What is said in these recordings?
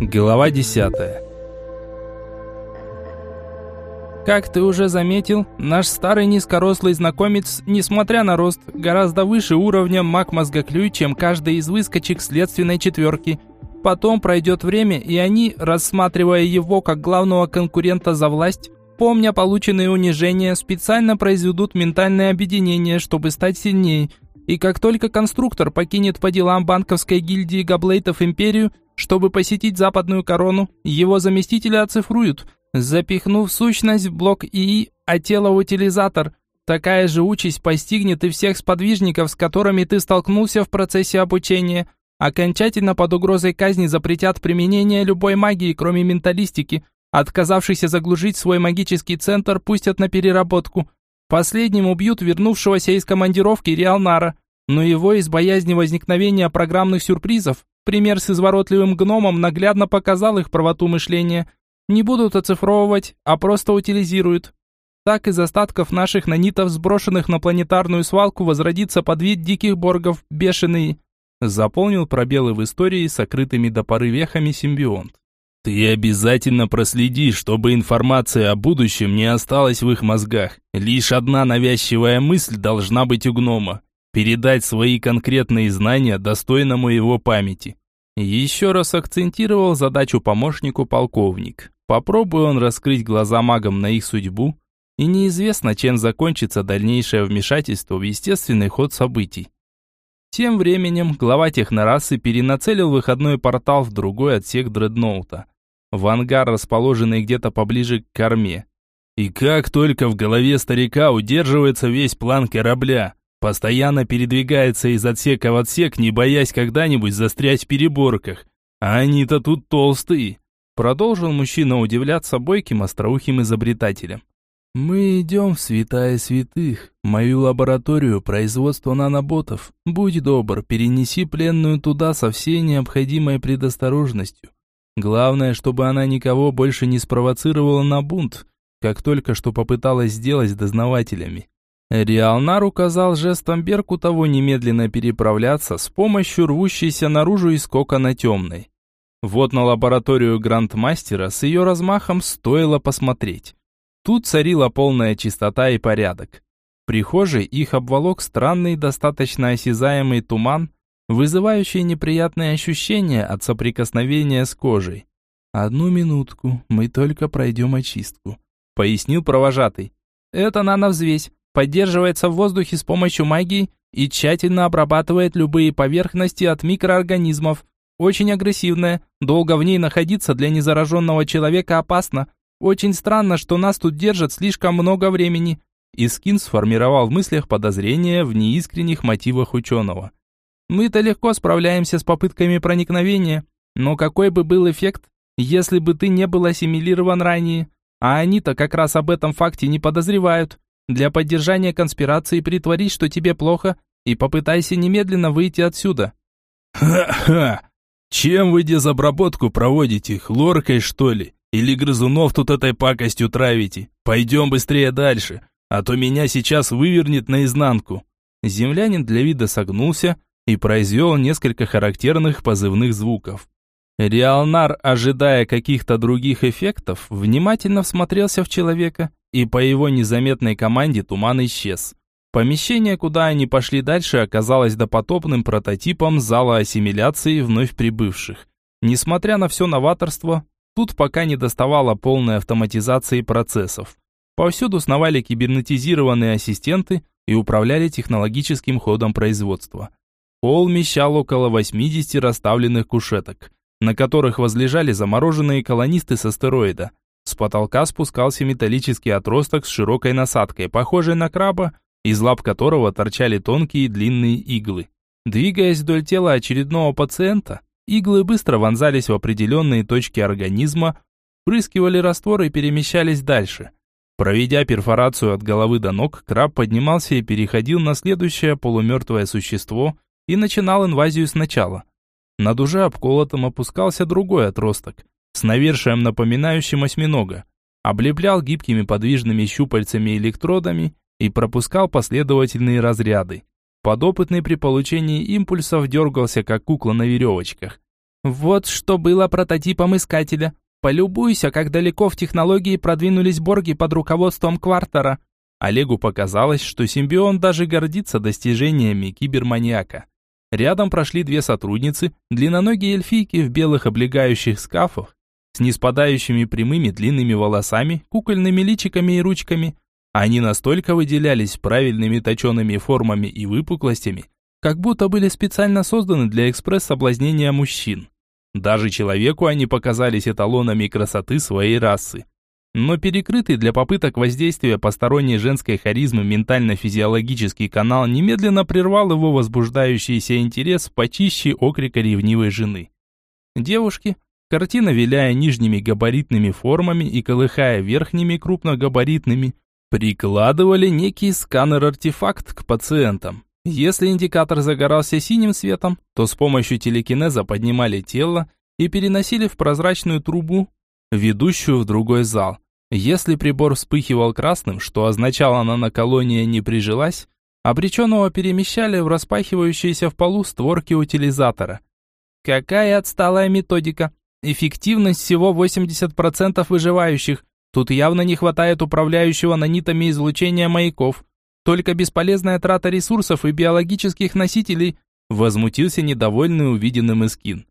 Глава 10. Как ты уже заметил, наш старый низкорослый знакомец, несмотря на рост, гораздо выше уровня маг-мозгоклюй, чем каждый из выскочек следственной четверки. Потом пройдет время, и они, рассматривая его как главного конкурента за власть, помня полученные унижения, специально произведут ментальное объединение, чтобы стать сильнее. И как только конструктор покинет по делам банковской гильдии Габлейтов Империю, чтобы посетить западную корону, его заместителя оцифруют, запихнув сущность в блок ИИ, а тело утилизатор. Такая же участь постигнет и всех сподвижников, с которыми ты столкнулся в процессе обучения. Окончательно под угрозой казни запретят применение любой магии, кроме менталистики. Отказавшийся заглушить свой магический центр пустят на переработку. Последним убьют вернувшегося из командировки Реалнара, но его из боязни возникновения программных сюрпризов Пример с изворотливым гномом наглядно показал их правоту мышления. Не будут оцифровывать, а просто утилизируют. Так из остатков наших нанитов, сброшенных на планетарную свалку, возродится под вид диких боргов, бешеные. Заполнил пробелы в истории сокрытыми до поры вехами симбионт. Ты обязательно проследи, чтобы информация о будущем не осталась в их мозгах. Лишь одна навязчивая мысль должна быть у гнома передать свои конкретные знания достойному его памяти. Еще раз акцентировал задачу помощнику полковник. Попробуй он раскрыть глаза магам на их судьбу, и неизвестно, чем закончится дальнейшее вмешательство в естественный ход событий. Тем временем глава технорасы перенацелил выходной портал в другой отсек дредноута, в ангар, расположенный где-то поближе к корме. И как только в голове старика удерживается весь план корабля, Постоянно передвигается из отсека в отсек, не боясь когда-нибудь застрять в переборках. А они-то тут толстые. Продолжил мужчина удивляться бойким остроухим изобретателем. «Мы идем в святая святых, мою лабораторию производства наноботов. Будь добр, перенеси пленную туда со всей необходимой предосторожностью. Главное, чтобы она никого больше не спровоцировала на бунт, как только что попыталась сделать с дознавателями. Риалнар указал жестом Берку того немедленно переправляться с помощью рвущейся наружу из кокона темной. Вот на лабораторию грандмастера с ее размахом стоило посмотреть. Тут царила полная чистота и порядок. В прихожей их обволок странный, достаточно осязаемый туман, вызывающий неприятные ощущения от соприкосновения с кожей. «Одну минутку, мы только пройдем очистку», — пояснил провожатый. «Это нановзвесь поддерживается в воздухе с помощью магии и тщательно обрабатывает любые поверхности от микроорганизмов. Очень агрессивная, долго в ней находиться для незараженного человека опасно. Очень странно, что нас тут держат слишком много времени. Искин сформировал в мыслях подозрения в неискренних мотивах ученого. Мы-то легко справляемся с попытками проникновения, но какой бы был эффект, если бы ты не был ассимилирован ранее? А они-то как раз об этом факте не подозревают. Для поддержания конспирации притворись, что тебе плохо, и попытайся немедленно выйти отсюда». «Ха-ха! Чем вы дезобработку проводите? Хлоркой, что ли? Или грызунов тут этой пакостью травите? Пойдем быстрее дальше, а то меня сейчас вывернет наизнанку». Землянин для вида согнулся и произвел несколько характерных позывных звуков. Реалнар, ожидая каких-то других эффектов, внимательно всмотрелся в человека и по его незаметной команде туман исчез. Помещение, куда они пошли дальше, оказалось допотопным прототипом зала ассимиляции вновь прибывших. Несмотря на все новаторство, тут пока не доставало полной автоматизации процессов. Повсюду сновали кибернетизированные ассистенты и управляли технологическим ходом производства. Пол вмещал около 80 расставленных кушеток, на которых возлежали замороженные колонисты с астероида, с потолка спускался металлический отросток с широкой насадкой, похожей на краба, из лап которого торчали тонкие длинные иглы. Двигаясь вдоль тела очередного пациента, иглы быстро вонзались в определенные точки организма, прыскивали раствор и перемещались дальше. Проведя перфорацию от головы до ног, краб поднимался и переходил на следующее полумертвое существо и начинал инвазию сначала. Над уже обколотом опускался другой отросток, с навершием напоминающим осьминога, облеплял гибкими подвижными щупальцами электродами и пропускал последовательные разряды. Подопытный при получении импульсов дергался, как кукла на веревочках. Вот что было прототипом искателя. Полюбуйся, как далеко в технологии продвинулись борги под руководством Квартера. Олегу показалось, что симбион даже гордится достижениями киберманьяка. Рядом прошли две сотрудницы, длинноногие эльфийки в белых облегающих скафах, с неспадающими прямыми длинными волосами, кукольными личиками и ручками. Они настолько выделялись правильными точеными формами и выпуклостями, как будто были специально созданы для экспресс-соблазнения мужчин. Даже человеку они показались эталонами красоты своей расы. Но перекрытый для попыток воздействия посторонней женской харизмы ментально-физиологический канал немедленно прервал его возбуждающийся интерес почище окрика ревнивой жены. Девушки, картина виляя нижними габаритными формами и колыхая верхними крупногабаритными, прикладывали некий сканер-артефакт к пациентам. Если индикатор загорался синим светом, то с помощью телекинеза поднимали тело и переносили в прозрачную трубу, ведущую в другой зал. Если прибор вспыхивал красным, что означало она на колонии не прижилась, обреченного перемещали в распахивающиеся в полу створки утилизатора. Какая отсталая методика. Эффективность всего 80% выживающих. Тут явно не хватает управляющего нанитами излучения маяков. Только бесполезная трата ресурсов и биологических носителей, возмутился недовольный увиденным Искин.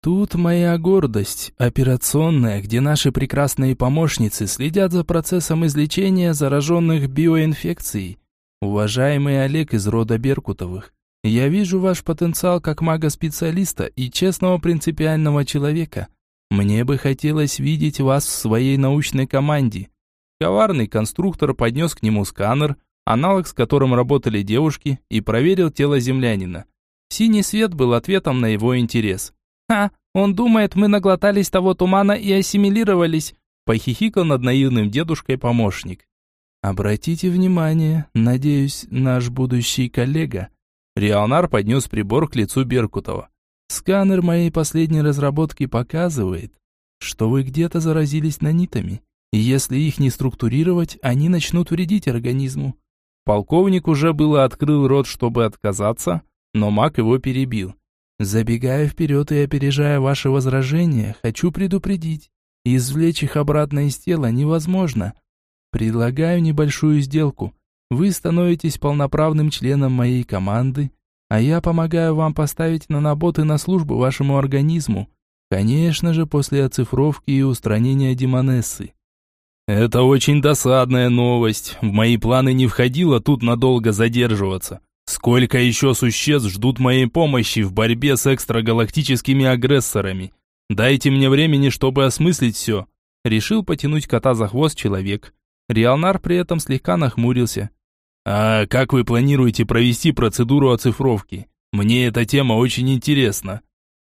Тут моя гордость, операционная, где наши прекрасные помощницы следят за процессом излечения зараженных биоинфекцией. Уважаемый Олег из рода Беркутовых, я вижу ваш потенциал как мага-специалиста и честного принципиального человека. Мне бы хотелось видеть вас в своей научной команде. Коварный конструктор поднес к нему сканер, аналог с которым работали девушки, и проверил тело землянина. Синий свет был ответом на его интерес. «Ха, он думает, мы наглотались того тумана и ассимилировались», похихикал над наивным дедушкой помощник. «Обратите внимание, надеюсь, наш будущий коллега». Риалнар поднес прибор к лицу Беркутова. «Сканер моей последней разработки показывает, что вы где-то заразились нанитами, и если их не структурировать, они начнут вредить организму. Полковник уже было открыл рот, чтобы отказаться, но маг его перебил. Забегая вперед и опережая ваши возражения, хочу предупредить. Извлечь их обратно из тела невозможно. Предлагаю небольшую сделку. Вы становитесь полноправным членом моей команды, а я помогаю вам поставить наноботы на службу вашему организму. Конечно же, после оцифровки и устранения демонессы. Это очень досадная новость. В мои планы не входило тут надолго задерживаться. Сколько еще существ ждут моей помощи в борьбе с экстрагалактическими агрессорами? Дайте мне времени, чтобы осмыслить все. Решил потянуть кота за хвост человек. Риалнар при этом слегка нахмурился. А как вы планируете провести процедуру оцифровки? Мне эта тема очень интересна.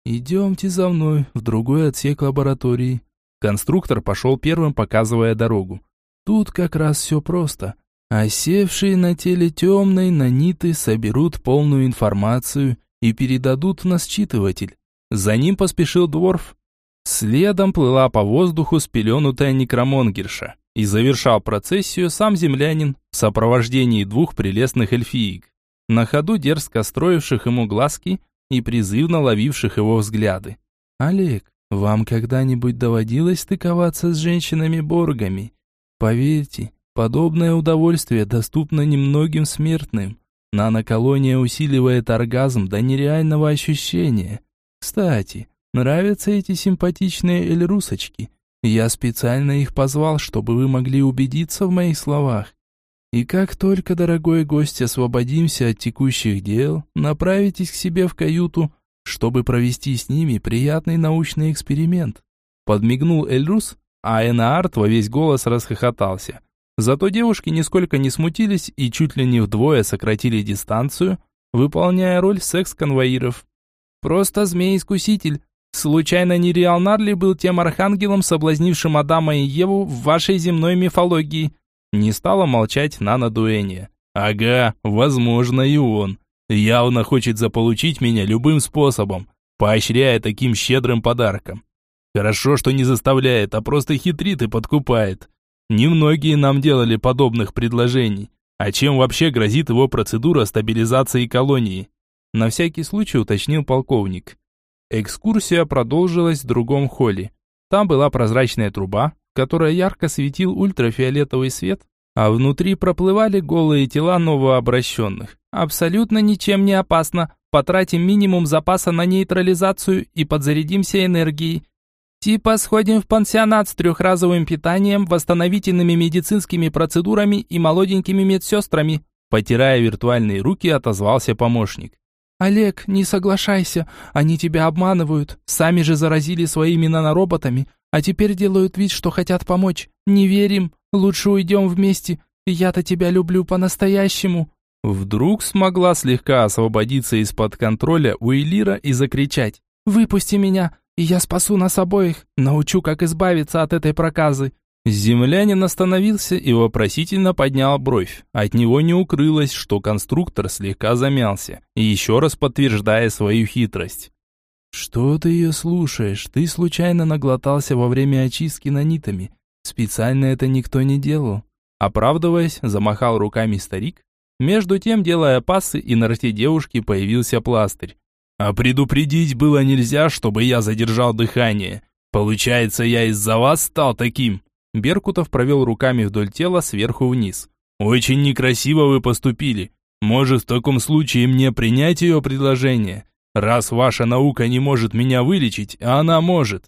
Идемте за мной в другой отсек лаборатории. Конструктор пошел первым, показывая дорогу. Тут как раз все просто. Осевшие на теле темной наниты соберут полную информацию и передадут на считыватель. За ним поспешил дворф. Следом плыла по воздуху спеленутая некромонгерша. И завершал процессию сам землянин в сопровождении двух прелестных эльфиек, на ходу дерзко строивших ему глазки и призывно ловивших его взгляды. «Олег, вам когда-нибудь доводилось стыковаться с женщинами-боргами? Поверьте, подобное удовольствие доступно немногим смертным. Наноколония усиливает оргазм до нереального ощущения. Кстати, нравятся эти симпатичные эльрусочки. Я специально их позвал, чтобы вы могли убедиться в моих словах. И как только, дорогой гость, освободимся от текущих дел, направитесь к себе в каюту, чтобы провести с ними приятный научный эксперимент. Подмигнул Эльрус, а Энаарт во весь голос расхохотался. Зато девушки нисколько не смутились и чуть ли не вдвое сократили дистанцию, выполняя роль секс-конвоиров. Просто змей-искуситель. Случайно не Риалнар ли был тем архангелом, соблазнившим Адама и Еву в вашей земной мифологии? Не стала молчать Нана Дуэния. Ага, возможно и он. Явно хочет заполучить меня любым способом, поощряя таким щедрым подарком. Хорошо, что не заставляет, а просто хитрит и подкупает. Немногие нам делали подобных предложений. А чем вообще грозит его процедура стабилизации колонии? На всякий случай уточнил полковник. Экскурсия продолжилась в другом холле. Там была прозрачная труба, которая ярко светил ультрафиолетовый свет, а внутри проплывали голые тела новообращенных. Абсолютно ничем не опасно. Потратим минимум запаса на нейтрализацию и подзарядимся энергией. Типа сходим в пансионат с трехразовым питанием, восстановительными медицинскими процедурами и молоденькими медсестрами. Потирая виртуальные руки, отозвался помощник. «Олег, не соглашайся, они тебя обманывают, сами же заразили своими нанороботами, а теперь делают вид, что хотят помочь. Не верим, лучше уйдем вместе, я-то тебя люблю по-настоящему». Вдруг смогла слегка освободиться из-под контроля Уиллира и закричать. «Выпусти меня, и я спасу нас обоих, научу, как избавиться от этой проказы». Землянин остановился и вопросительно поднял бровь. От него не укрылось, что конструктор слегка замялся, еще раз подтверждая свою хитрость. «Что ты ее слушаешь? Ты случайно наглотался во время очистки нанитами. Специально это никто не делал». Оправдываясь, замахал руками старик. Между тем, делая пасы, и на рте девушки появился пластырь. «А предупредить было нельзя, чтобы я задержал дыхание. Получается, я из-за вас стал таким?» Беркутов провел руками вдоль тела сверху вниз. «Очень некрасиво вы поступили. Может, в таком случае мне принять ее предложение? Раз ваша наука не может меня вылечить, а она может».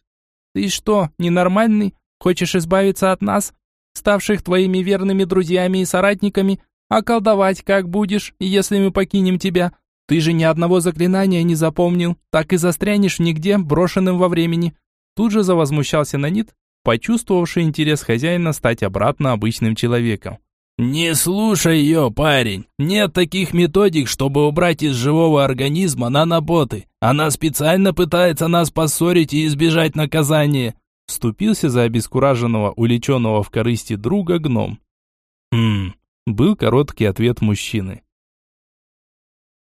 «Ты что, ненормальный? Хочешь избавиться от нас, ставших твоими верными друзьями и соратниками? А колдовать как будешь, если мы покинем тебя? Ты же ни одного заклинания не запомнил, так и застрянешь нигде, брошенным во времени». Тут же завозмущался Нанит, почувствовавший интерес хозяина стать обратно обычным человеком. «Не слушай ее, парень. Нет таких методик, чтобы убрать из живого организма наноботы. Она специально пытается нас поссорить и избежать наказания». Вступился за обескураженного, уличенного в корысти друга гном. «Хм...» Был короткий ответ мужчины.